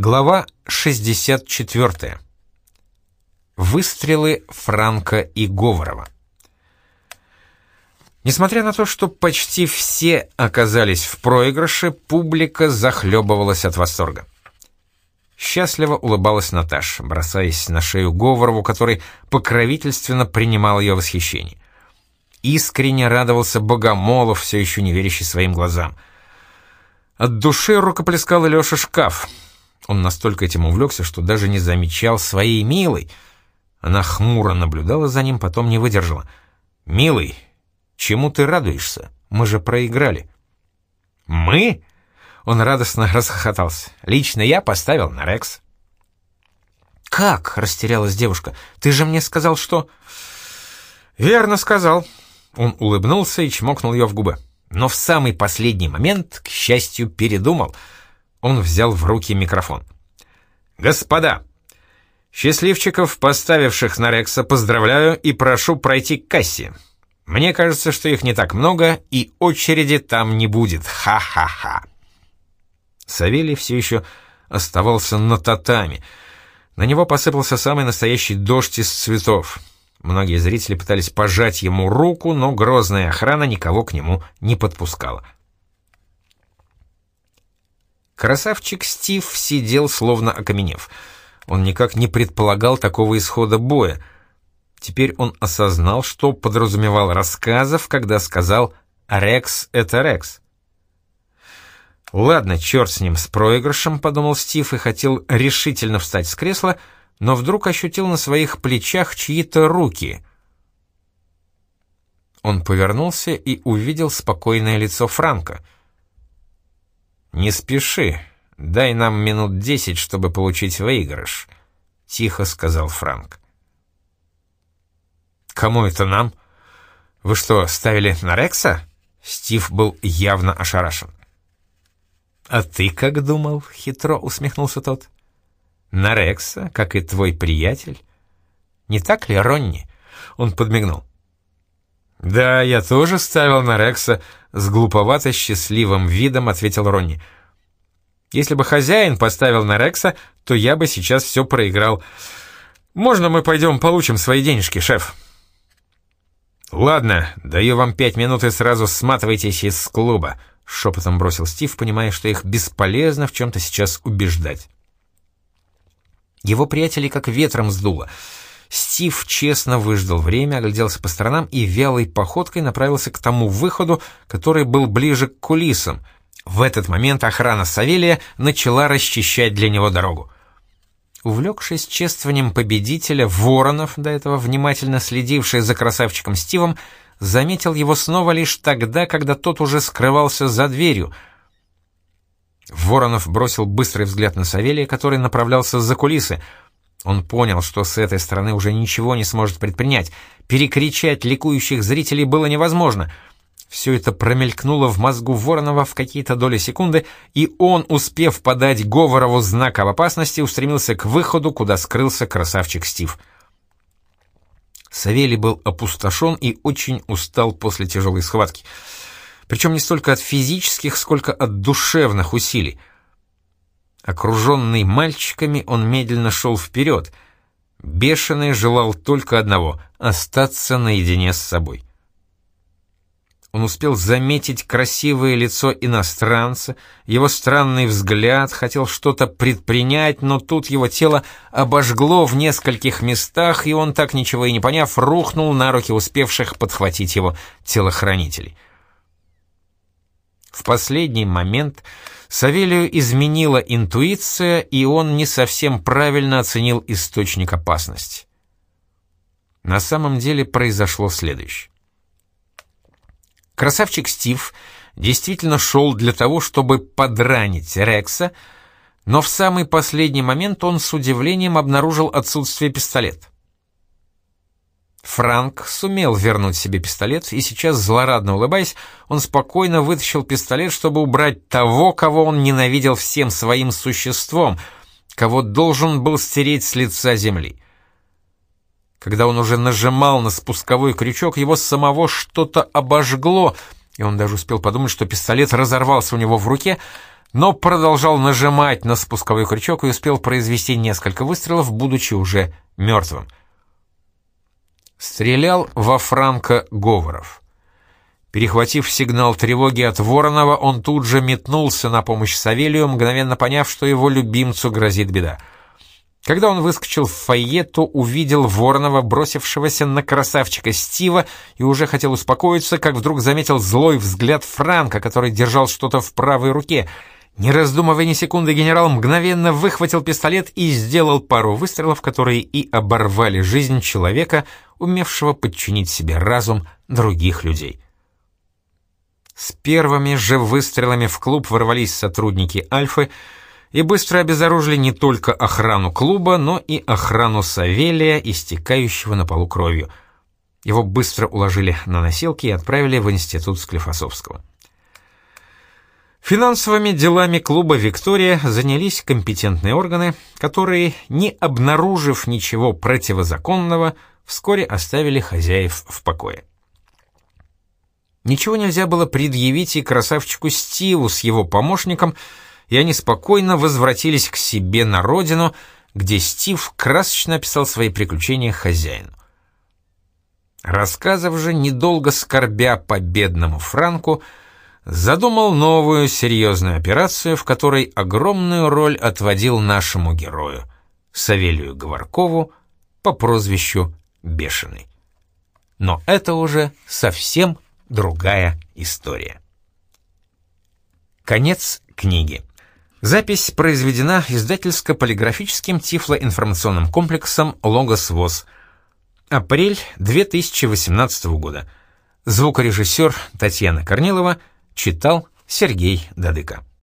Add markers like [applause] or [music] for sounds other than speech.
Глава 64. Выстрелы Франка и Говорова. Несмотря на то, что почти все оказались в проигрыше, публика захлебывалась от восторга. Счастливо улыбалась Наташа, бросаясь на шею Говорову, который покровительственно принимал ее восхищение. Искренне радовался Богомолов, все еще не верящий своим глазам. От души рукоплескал Леша Шкаф — он настолько этим увлекся, что даже не замечал своей милой. Она хмуро наблюдала за ним, потом не выдержала. «Милый, чему ты радуешься? Мы же проиграли». «Мы?» Он радостно [laughs] расхохотался. «Лично я поставил на Рекс». «Как?» — растерялась девушка. «Ты же мне сказал, что...» «Верно сказал». Он улыбнулся и чмокнул ее в губы. Но в самый последний момент, к счастью, передумал — он взял в руки микрофон. «Господа, счастливчиков, поставивших на Рекса, поздравляю и прошу пройти к кассе. Мне кажется, что их не так много, и очереди там не будет. Ха-ха-ха!» Савелий все еще оставался на татами. На него посыпался самый настоящий дождь из цветов. Многие зрители пытались пожать ему руку, но грозная охрана никого к нему не подпускала. Красавчик Стив сидел словно окаменев. Он никак не предполагал такого исхода боя. Теперь он осознал, что подразумевал рассказов, когда сказал «Рекс — это Рекс». «Ладно, черт с ним, с проигрышем», — подумал Стив и хотел решительно встать с кресла, но вдруг ощутил на своих плечах чьи-то руки. Он повернулся и увидел спокойное лицо Франка — «Не спеши. Дай нам минут десять, чтобы получить выигрыш», — тихо сказал Франк. «Кому это нам? Вы что, ставили на Рекса?» Стив был явно ошарашен. «А ты как думал?» — хитро усмехнулся тот. «На Рекса, как и твой приятель. Не так ли, Ронни?» Он подмигнул. «Да, я тоже ставил на Рекса», — с глуповато-счастливым видом ответил Ронни. «Если бы хозяин поставил на Рекса, то я бы сейчас все проиграл. Можно мы пойдем получим свои денежки, шеф?» «Ладно, даю вам пять минут и сразу сматывайтесь из клуба», — шепотом бросил Стив, понимая, что их бесполезно в чем-то сейчас убеждать. Его приятели как ветром сдуло — Стив честно выждал время, огляделся по сторонам и вялой походкой направился к тому выходу, который был ближе к кулисам. В этот момент охрана Савелия начала расчищать для него дорогу. Увлекшись чествованием победителя, Воронов, до этого внимательно следивший за красавчиком Стивом, заметил его снова лишь тогда, когда тот уже скрывался за дверью. Воронов бросил быстрый взгляд на Савелия, который направлялся за кулисы — он понял, что с этой стороны уже ничего не сможет предпринять. Перекричать ликующих зрителей было невозможно. Все это промелькнуло в мозгу Воронова в какие-то доли секунды, и он, успев подать Говорову знак об опасности, устремился к выходу, куда скрылся красавчик Стив. Савелий был опустошен и очень устал после тяжелой схватки. Причем не столько от физических, сколько от душевных усилий. Окруженный мальчиками, он медленно шел вперед. Бешеный желал только одного — остаться наедине с собой. Он успел заметить красивое лицо иностранца, его странный взгляд, хотел что-то предпринять, но тут его тело обожгло в нескольких местах, и он, так ничего и не поняв, рухнул на руки успевших подхватить его телохранителей. В последний момент Савелию изменила интуиция, и он не совсем правильно оценил источник опасности. На самом деле произошло следующее. Красавчик Стив действительно шел для того, чтобы подранить Рекса, но в самый последний момент он с удивлением обнаружил отсутствие пистолета. Франк сумел вернуть себе пистолет, и сейчас, злорадно улыбаясь, он спокойно вытащил пистолет, чтобы убрать того, кого он ненавидел всем своим существом, кого должен был стереть с лица земли. Когда он уже нажимал на спусковой крючок, его самого что-то обожгло, и он даже успел подумать, что пистолет разорвался у него в руке, но продолжал нажимать на спусковой крючок и успел произвести несколько выстрелов, будучи уже мертвым. Стрелял во Франка Говоров. Перехватив сигнал тревоги от Воронова, он тут же метнулся на помощь Савелию, мгновенно поняв, что его любимцу грозит беда. Когда он выскочил в фойе, то увидел Воронова, бросившегося на красавчика Стива, и уже хотел успокоиться, как вдруг заметил злой взгляд Франка, который держал что-то в правой руке. Не раздумывая ни секунды, генерал мгновенно выхватил пистолет и сделал пару выстрелов, которые и оборвали жизнь человека, умевшего подчинить себе разум других людей. С первыми же выстрелами в клуб ворвались сотрудники «Альфы», и быстро обезоружили не только охрану клуба, но и охрану Савелия, истекающего на полу кровью. Его быстро уложили на носилки и отправили в институт Склифосовского. Финансовыми делами клуба «Виктория» занялись компетентные органы, которые, не обнаружив ничего противозаконного, вскоре оставили хозяев в покое. Ничего нельзя было предъявить и красавчику Стиву с его помощником – и они спокойно возвратились к себе на родину, где Стив красочно описал свои приключения хозяину. Рассказов же, недолго скорбя по бедному Франку, задумал новую серьезную операцию, в которой огромную роль отводил нашему герою, Савелию Говоркову, по прозвищу Бешеный. Но это уже совсем другая история. Конец книги. Запись произведена издательско-полиграфическим тифлоинформационным комплексом «Логос ВОЗ». Апрель 2018 года. Звукорежиссер Татьяна Корнилова читал Сергей Дадыко.